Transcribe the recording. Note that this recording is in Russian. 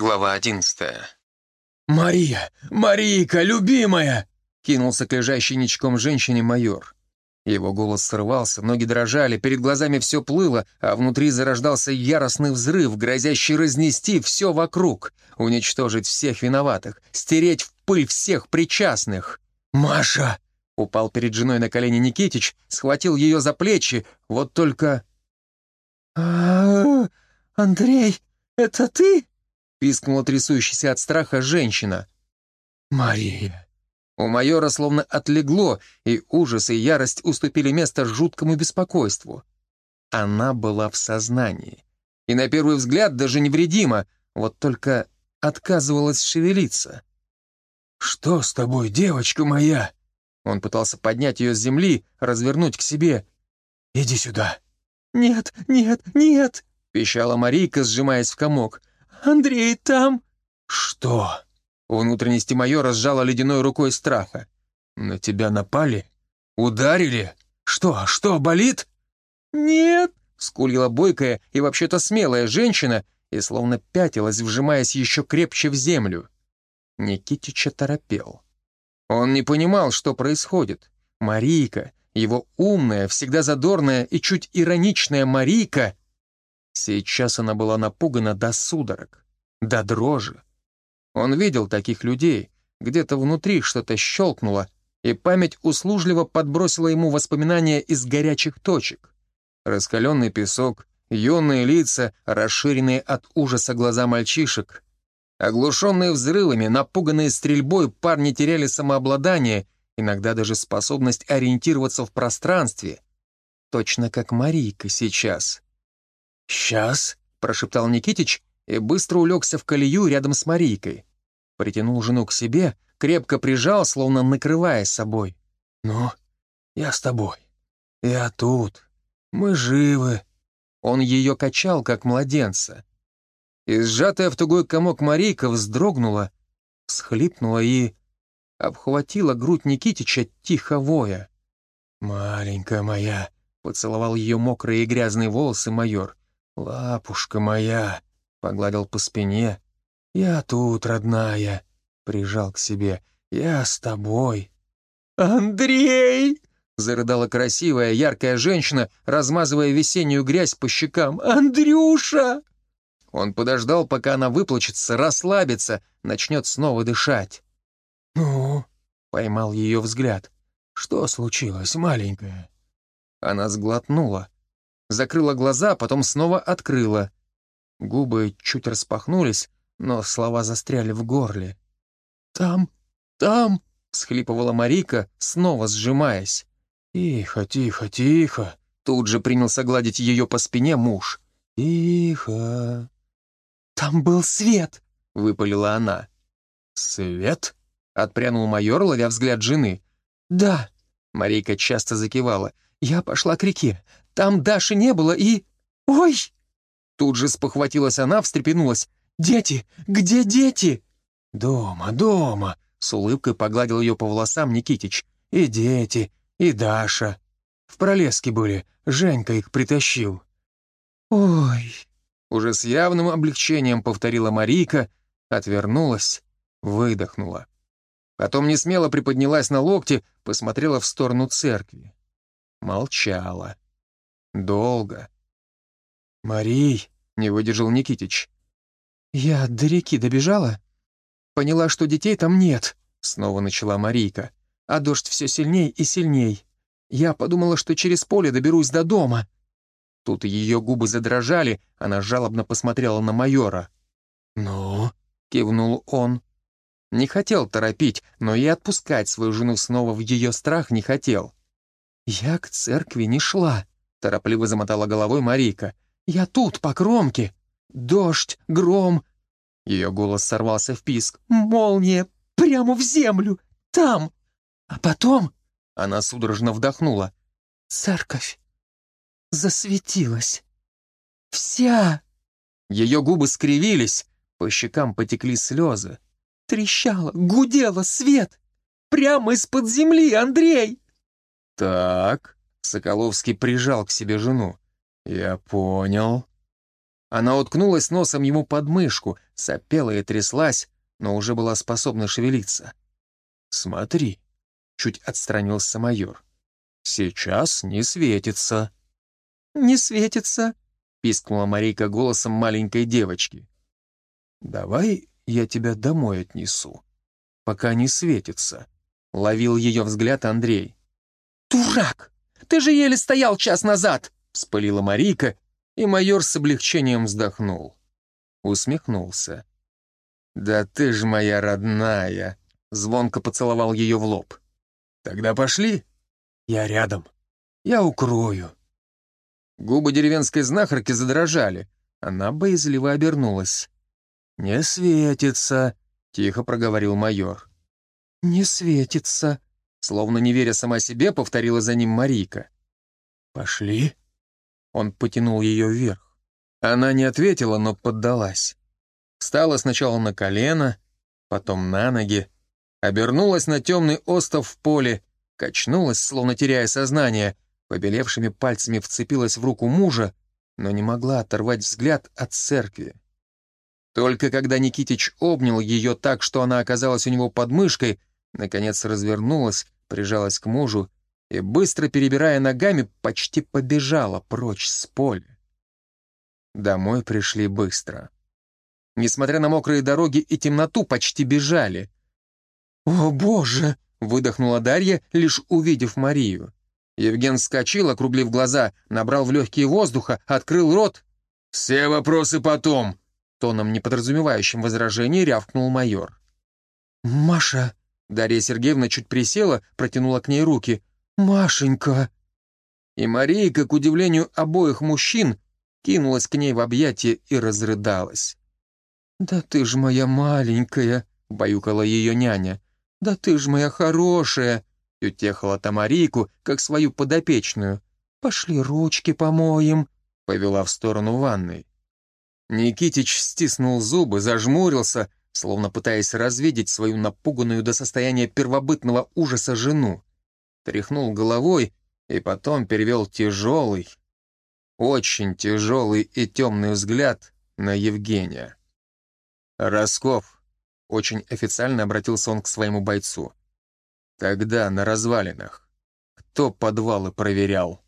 Глава одиннадцатая. «Мария! Марийка, любимая!» — кинулся к лежащей ничком женщине майор. Его голос срывался, ноги дрожали, перед глазами все плыло, а внутри зарождался яростный взрыв, грозящий разнести все вокруг, уничтожить всех виноватых, стереть в пыль всех причастных. «Маша!» — упал перед женой на колени Никитич, схватил ее за плечи, вот только... «А, Андрей, это ты?» Пискнула трясущаяся от страха женщина. «Мария!» У майора словно отлегло, и ужас и ярость уступили место жуткому беспокойству. Она была в сознании. И на первый взгляд даже невредима, вот только отказывалась шевелиться. «Что с тобой, девочка моя?» Он пытался поднять ее с земли, развернуть к себе. «Иди сюда». «Нет, нет, нет!» — пищала Марийка, сжимаясь в комок. Андрей там!» «Что?» Внутренности майора сжала ледяной рукой страха. «На тебя напали? Ударили? Что, что, болит?» «Нет!» — скулила бойкая и вообще-то смелая женщина и словно пятилась, вжимаясь еще крепче в землю. Никитич торопел. Он не понимал, что происходит. Марийка, его умная, всегда задорная и чуть ироничная Марийка, Сейчас она была напугана до судорог, до дрожи. Он видел таких людей, где-то внутри что-то щелкнуло, и память услужливо подбросила ему воспоминания из горячих точек. Раскаленный песок, юные лица, расширенные от ужаса глаза мальчишек. Оглушенные взрывами, напуганные стрельбой, парни теряли самообладание, иногда даже способность ориентироваться в пространстве. Точно как Марийка сейчас. «Сейчас», — прошептал Никитич и быстро улегся в колею рядом с Марийкой. Притянул жену к себе, крепко прижал, словно накрывая собой. «Ну, я с тобой. Я тут. Мы живы». Он ее качал, как младенца. И сжатая в тугой комок Марийка вздрогнула, всхлипнула и обхватила грудь Никитича тихо воя. «Маленькая моя», — поцеловал ее мокрые и грязные волосы майор. «Лапушка моя!» — погладил по спине. «Я тут, родная!» — прижал к себе. «Я с тобой!» «Андрей!» — зарыдала красивая, яркая женщина, размазывая весеннюю грязь по щекам. «Андрюша!» Он подождал, пока она выплачется, расслабится, начнет снова дышать. «Ну?» — поймал ее взгляд. «Что случилось, маленькая?» Она сглотнула закрыла глаза, потом снова открыла. Губы чуть распахнулись, но слова застряли в горле. «Там, там!» — всхлипывала Марика, снова сжимаясь. «Тихо, тихо, тихо!» Тут же принялся гладить ее по спине муж. «Тихо!» «Там был свет!» — выпалила она. «Свет?» — отпрянул майор, ловя взгляд жены. «Да!» — Марийка часто закивала. «Я пошла к реке. Там Даши не было и... Ой!» Тут же спохватилась она, встрепенулась. «Дети! Где дети?» «Дома, дома!» — с улыбкой погладил ее по волосам Никитич. «И дети, и Даша. В пролеске были, Женька их притащил». «Ой!» — уже с явным облегчением повторила Марийка, отвернулась, выдохнула. Потом не смело приподнялась на локте, посмотрела в сторону церкви. Молчала. Долго. «Марий!» — не выдержал Никитич. «Я до реки добежала. Поняла, что детей там нет», — снова начала Марийка. «А дождь все сильней и сильней. Я подумала, что через поле доберусь до дома». Тут ее губы задрожали, она жалобно посмотрела на майора. «Ну?» — кивнул он. Не хотел торопить, но и отпускать свою жену снова в ее страх не хотел. «Я к церкви не шла», — торопливо замотала головой Марийка. «Я тут, по кромке. Дождь, гром». Ее голос сорвался в писк. «Молния! Прямо в землю! Там! А потом...» Она судорожно вдохнула. «Церковь засветилась. Вся!» Ее губы скривились, по щекам потекли слезы. «Трещала, гудела свет! Прямо из-под земли, Андрей!» «Так...» Соколовский прижал к себе жену. «Я понял». Она уткнулась носом ему под мышку, сопела и тряслась, но уже была способна шевелиться. «Смотри», — чуть отстранился майор. «Сейчас не светится». «Не светится», — пискнула Марийка голосом маленькой девочки. «Давай я тебя домой отнесу, пока не светится», — ловил ее взгляд Андрей. «Дурак! Ты же еле стоял час назад!» — вспылила Марийка, и майор с облегчением вздохнул. Усмехнулся. «Да ты ж моя родная!» — звонко поцеловал ее в лоб. «Тогда пошли?» «Я рядом. Я укрою». Губы деревенской знахарки задрожали. Она боязливо обернулась. «Не светится», — тихо проговорил майор. «Не светится», — словно не веря сама себе, повторила за ним Марийка. «Пошли?» Он потянул ее вверх. Она не ответила, но поддалась. Встала сначала на колено, потом на ноги, обернулась на темный остов в поле, качнулась, словно теряя сознание, побелевшими пальцами вцепилась в руку мужа, но не могла оторвать взгляд от церкви. Только когда Никитич обнял ее так, что она оказалась у него под мышкой, наконец развернулась, прижалась к мужу и, быстро перебирая ногами, почти побежала прочь с поля. Домой пришли быстро. Несмотря на мокрые дороги и темноту, почти бежали. «О, Боже!» — выдохнула Дарья, лишь увидев Марию. Евген вскочил, округлив глаза, набрал в легкие воздуха, открыл рот. «Все вопросы потом!» Тоном, не подразумевающим возражений, рявкнул майор. «Маша!» Дарья Сергеевна чуть присела, протянула к ней руки. «Машенька!» И Марийка, к удивлению обоих мужчин, кинулась к ней в объятия и разрыдалась. «Да ты ж моя маленькая!» — баюкала ее няня. «Да ты ж моя хорошая!» — утехала Тамарийку, как свою подопечную. «Пошли ручки помоем!» — повела в сторону ванной. Никитич стиснул зубы, зажмурился, словно пытаясь развидеть свою напуганную до состояния первобытного ужаса жену. Тряхнул головой и потом перевел тяжелый, очень тяжелый и темный взгляд на Евгения. «Росков», — очень официально обратился он к своему бойцу, — «тогда на развалинах кто подвалы проверял?»